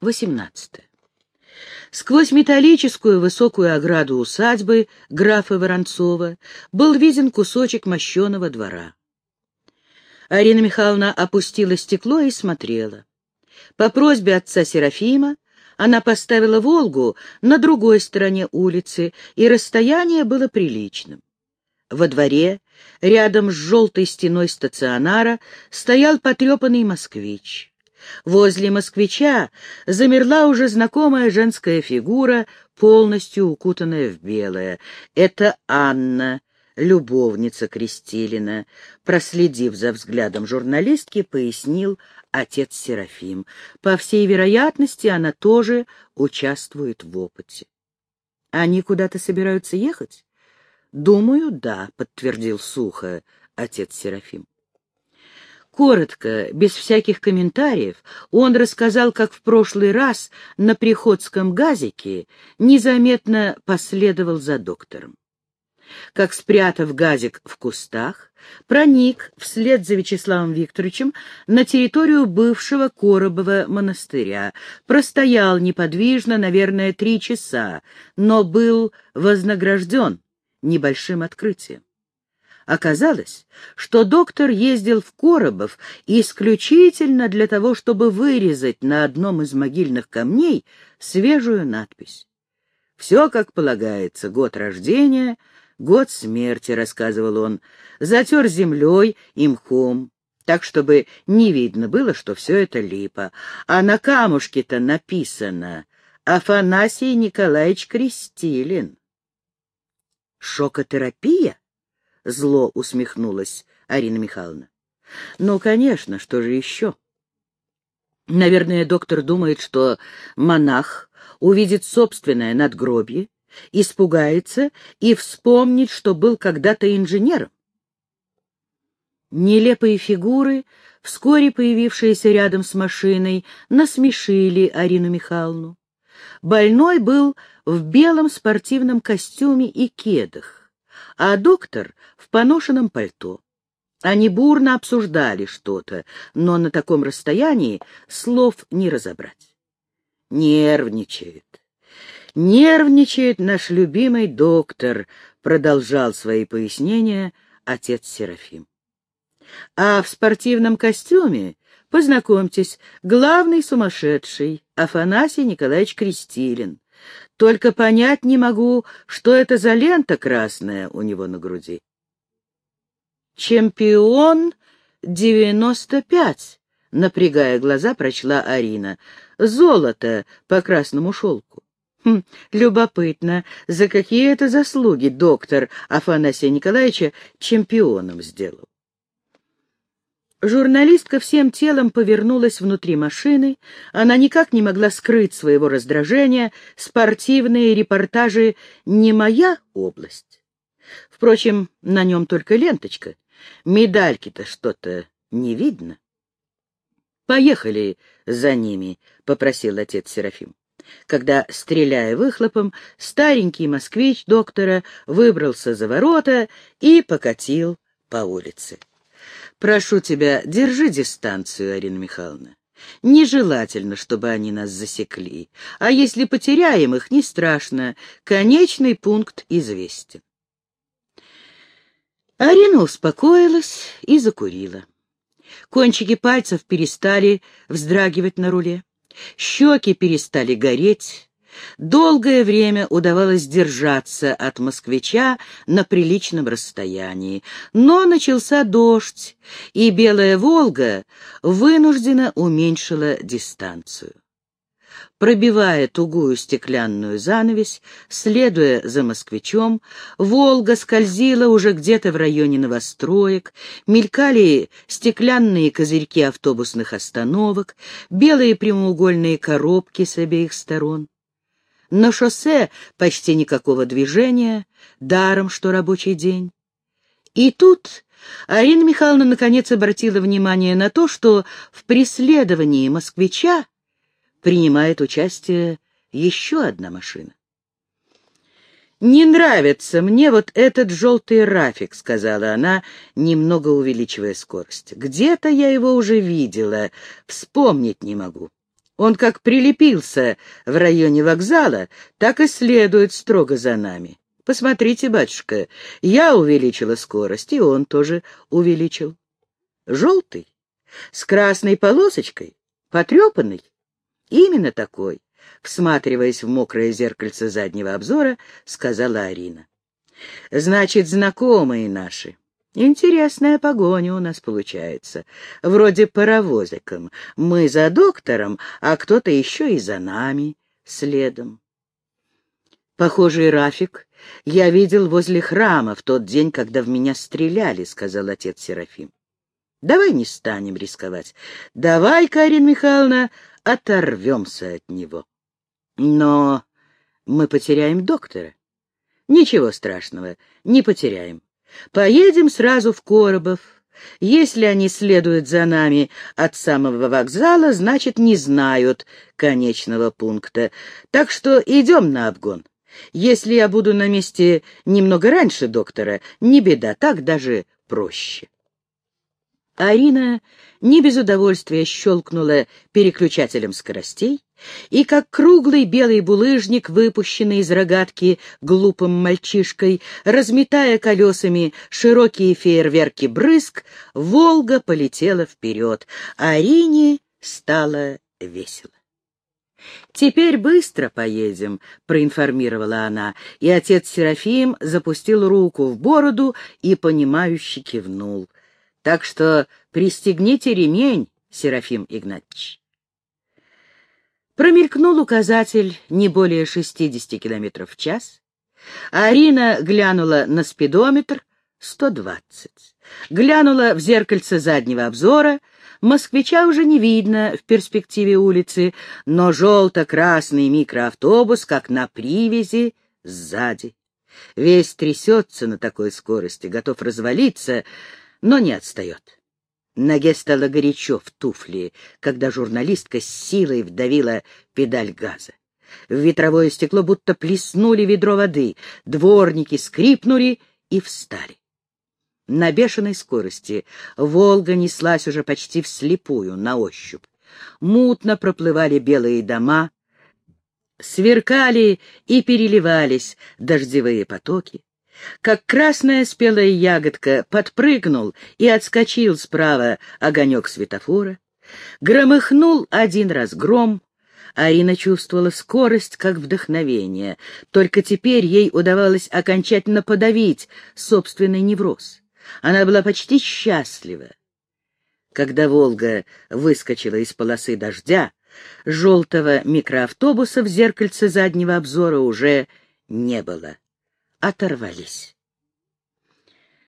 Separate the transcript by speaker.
Speaker 1: 18. Сквозь металлическую высокую ограду усадьбы графа Воронцова был виден кусочек мощеного двора. Арина Михайловна опустила стекло и смотрела. По просьбе отца Серафима она поставила «Волгу» на другой стороне улицы, и расстояние было приличным. Во дворе, рядом с желтой стеной стационара, стоял потрепанный москвич. Возле москвича замерла уже знакомая женская фигура, полностью укутанная в белое. Это Анна, любовница Крестилина. Проследив за взглядом журналистки, пояснил отец Серафим. По всей вероятности, она тоже участвует в опыте. Они куда-то собираются ехать? Думаю, да, подтвердил сухо отец Серафим. Коротко, без всяких комментариев, он рассказал, как в прошлый раз на Приходском газике незаметно последовал за доктором. Как, спрятав газик в кустах, проник вслед за Вячеславом Викторовичем на территорию бывшего Коробова монастыря, простоял неподвижно, наверное, три часа, но был вознагражден небольшим открытием. Оказалось, что доктор ездил в Коробов исключительно для того, чтобы вырезать на одном из могильных камней свежую надпись. «Все, как полагается, год рождения, год смерти», — рассказывал он, — затер землей и мхом, так, чтобы не видно было, что все это липа. А на камушке-то написано «Афанасий Николаевич Крестилин». «Шокотерапия?» Зло усмехнулась Арина Михайловна. Ну, конечно, что же еще? Наверное, доктор думает, что монах увидит собственное надгробье, испугается и вспомнит, что был когда-то инженером. Нелепые фигуры, вскоре появившиеся рядом с машиной, насмешили Арину Михайловну. Больной был в белом спортивном костюме и кедах а доктор в поношенном пальто. Они бурно обсуждали что-то, но на таком расстоянии слов не разобрать. Нервничает. Нервничает наш любимый доктор, продолжал свои пояснения отец Серафим. А в спортивном костюме, познакомьтесь, главный сумасшедший Афанасий Николаевич Крестилин. Только понять не могу, что это за лента красная у него на груди. «Чемпион девяносто пять», — напрягая глаза, прочла Арина. «Золото по красному шелку». Хм, любопытно, за какие это заслуги доктор Афанасия Николаевича чемпионом сделал. Журналистка всем телом повернулась внутри машины. Она никак не могла скрыть своего раздражения. Спортивные репортажи — не моя область. Впрочем, на нем только ленточка. Медальки-то что-то не видно. «Поехали за ними», — попросил отец Серафим. Когда, стреляя выхлопом, старенький москвич доктора выбрался за ворота и покатил по улице. Прошу тебя, держи дистанцию, Арина Михайловна. Нежелательно, чтобы они нас засекли. А если потеряем их, не страшно. Конечный пункт известен. Арина успокоилась и закурила. Кончики пальцев перестали вздрагивать на руле. Щеки перестали гореть. Долгое время удавалось держаться от москвича на приличном расстоянии, но начался дождь, и Белая Волга вынуждена уменьшила дистанцию. Пробивая тугую стеклянную занавесь, следуя за москвичом, Волга скользила уже где-то в районе новостроек, мелькали стеклянные козырьки автобусных остановок, белые прямоугольные коробки с обеих сторон. На шоссе почти никакого движения, даром, что рабочий день. И тут Арина Михайловна наконец обратила внимание на то, что в преследовании москвича принимает участие еще одна машина. «Не нравится мне вот этот желтый рафик», — сказала она, немного увеличивая скорость. «Где-то я его уже видела, вспомнить не могу». Он как прилепился в районе вокзала, так и следует строго за нами. Посмотрите, батюшка, я увеличила скорость, и он тоже увеличил. Желтый, с красной полосочкой, потрепанный. Именно такой, всматриваясь в мокрое зеркальце заднего обзора, сказала Арина. Значит, знакомые наши. Интересная погоня у нас получается. Вроде паровозиком. Мы за доктором, а кто-то еще и за нами следом. Похожий Рафик я видел возле храма в тот день, когда в меня стреляли, — сказал отец Серафим. Давай не станем рисковать. Давай, Карин Михайловна, оторвемся от него. Но мы потеряем доктора. Ничего страшного, не потеряем. Поедем сразу в Коробов. Если они следуют за нами от самого вокзала, значит, не знают конечного пункта. Так что идем на обгон. Если я буду на месте немного раньше доктора, не беда, так даже проще. Арина не без удовольствия щелкнула переключателем скоростей, и как круглый белый булыжник, выпущенный из рогатки глупым мальчишкой, разметая колесами широкие фейерверки брызг, Волга полетела вперед, Арине стало весело. «Теперь быстро поедем», — проинформировала она, и отец Серафим запустил руку в бороду и, понимающе кивнул. Так что пристегните ремень, Серафим Игнатьевич. Промелькнул указатель не более 60 км в час. Арина глянула на спидометр 120. Глянула в зеркальце заднего обзора. Москвича уже не видно в перспективе улицы, но желто-красный микроавтобус, как на привязи, сзади. Весь трясется на такой скорости, готов развалиться, но не отстает. Ноге стало горячо в туфли, когда журналистка с силой вдавила педаль газа. В ветровое стекло будто плеснули ведро воды, дворники скрипнули и встали. На бешеной скорости «Волга» неслась уже почти вслепую, на ощупь. Мутно проплывали белые дома, сверкали и переливались дождевые потоки как красная спелая ягодка, подпрыгнул и отскочил справа огонек светофора. Громыхнул один раз гром. Арина чувствовала скорость, как вдохновение. Только теперь ей удавалось окончательно подавить собственный невроз. Она была почти счастлива. Когда «Волга» выскочила из полосы дождя, желтого микроавтобуса в зеркальце заднего обзора уже не было оторвались.